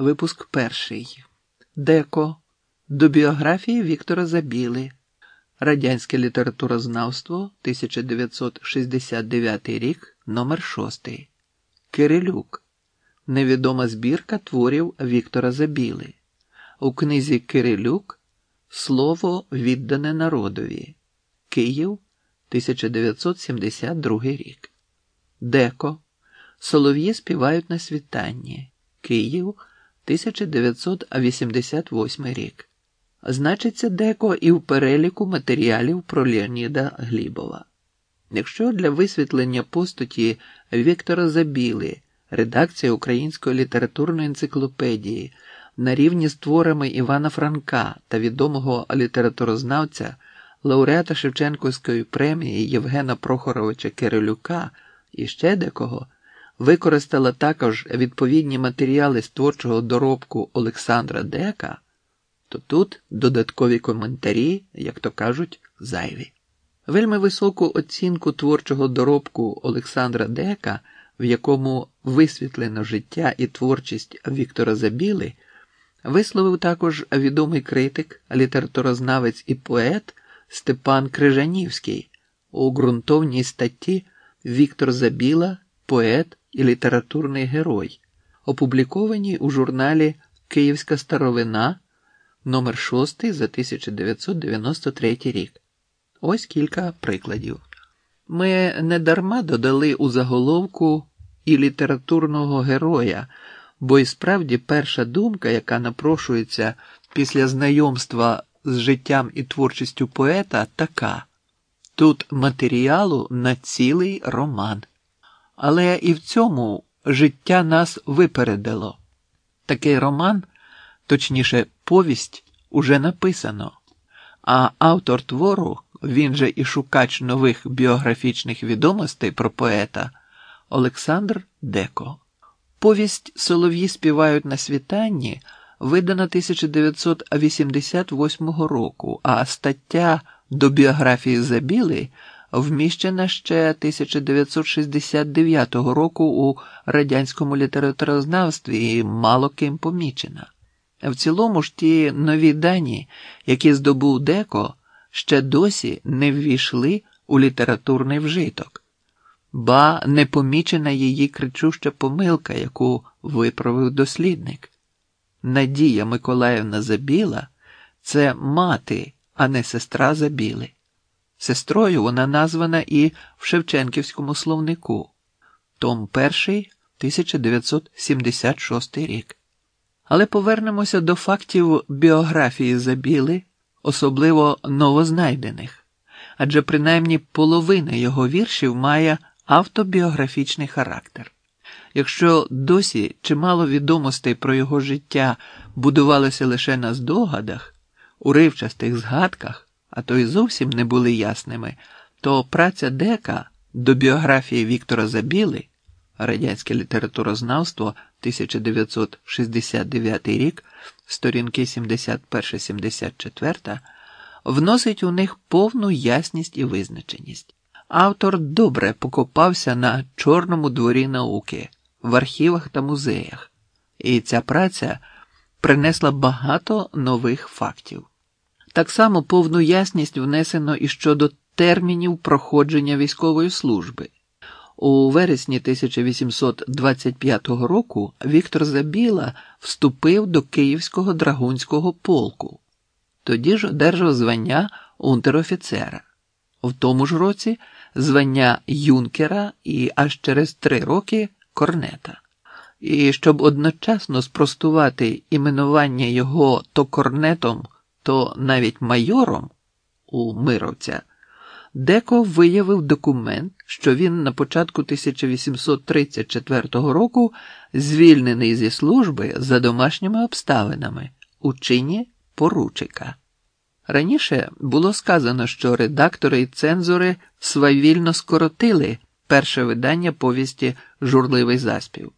Випуск перший. Деко. До біографії Віктора Забіли. Радянське літературознавство 1969 рік, номер 6 Кирилюк. Невідома збірка творів Віктора Забіли. У книзі Кирилюк Слово віддане народові. Київ 1972 рік. Деко. Солов'ї співають на світанні. Київ 1988 рік. Значиться деко і в переліку матеріалів про Леоніда Глібова. Якщо для висвітлення постаті Віктора Забіли, редакція Української літературної енциклопедії на рівні з творами Івана Франка та відомого літературознавця, лауреата Шевченківської премії Євгена Прохоровича Кирилюка і ще декого, використала також відповідні матеріали з творчого доробку Олександра Дека то тут додаткові коментарі, як то кажуть, зайві. Вельми високу оцінку творчого доробку Олександра Дека, в якому висвітлено життя і творчість Віктора Забіли, висловив також відомий критик, літературознавець і поет Степан Крижанівський у ґрунтовній статті Віктор Забіла, поет і літературний герой, опублікованій у журналі Київська старовина номер 6 за 1993 рік. Ось кілька прикладів. Ми недарма додали у заголовку і літературного героя, бо і справді перша думка, яка напрошується після знайомства з життям і творчістю поета, така: тут матеріалу на цілий роман. Але і в цьому життя нас випередило. Такий роман точніше, повість уже написано, а автор твору, він же і шукач нових біографічних відомостей про поета Олександр Деко. Повість Солов'ї співають на світанні видана 1988 року, а стаття до біографії Забіли вміщена ще 1969 року у радянському літературознавстві і мало ким помічена. В цілому ж ті нові дані, які здобув Деко, ще досі не ввійшли у літературний вжиток, ба не помічена її кричуща помилка, яку виправив дослідник. Надія Миколаївна Забіла це мати, а не сестра Забіли. Сестрою вона названа і в Шевченківському словнику, Том 1, 1976 рік. Але повернемося до фактів біографії Забіли, особливо новознайдених, адже принаймні половина його віршів має автобіографічний характер. Якщо досі чимало відомостей про його життя будувалося лише на здогадах, уривчастих згадках, а то й зовсім не були ясними, то праця Дека до біографії Віктора Забіли радянське літературознавство 1969 рік, сторінки 71-74, вносить у них повну ясність і визначеність. Автор добре покопався на Чорному дворі науки, в архівах та музеях, і ця праця принесла багато нових фактів. Так само повну ясність внесено і щодо термінів проходження військової служби. У вересні 1825 року Віктор Забіла вступив до Київського драгунського полку, тоді ж одержав звання унтерофіцера, в тому ж році звання юнкера і аж через три роки корнета. І щоб одночасно спростувати іменування його то корнетом, то навіть майором у мировця. Деко виявив документ, що він на початку 1834 року звільнений зі служби за домашніми обставинами у чині поручика. Раніше було сказано, що редактори і цензори свавільно скоротили перше видання повісті Журливий заспів.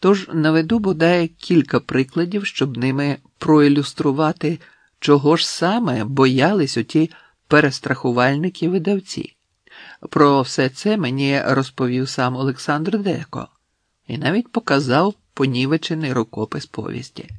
Тож наведу бодай кілька прикладів, щоб ними проілюструвати, чого ж саме боялись оті перестрахувальники видавці. Про все це мені розповів сам Олександр Деко і навіть показав понівечений рукопис повісті.